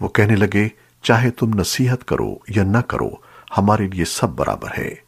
وہ کہنے لگے، چاہے تم نصیحت کرو یا نہ کرو، ہمارے لیے سب برابر ہے۔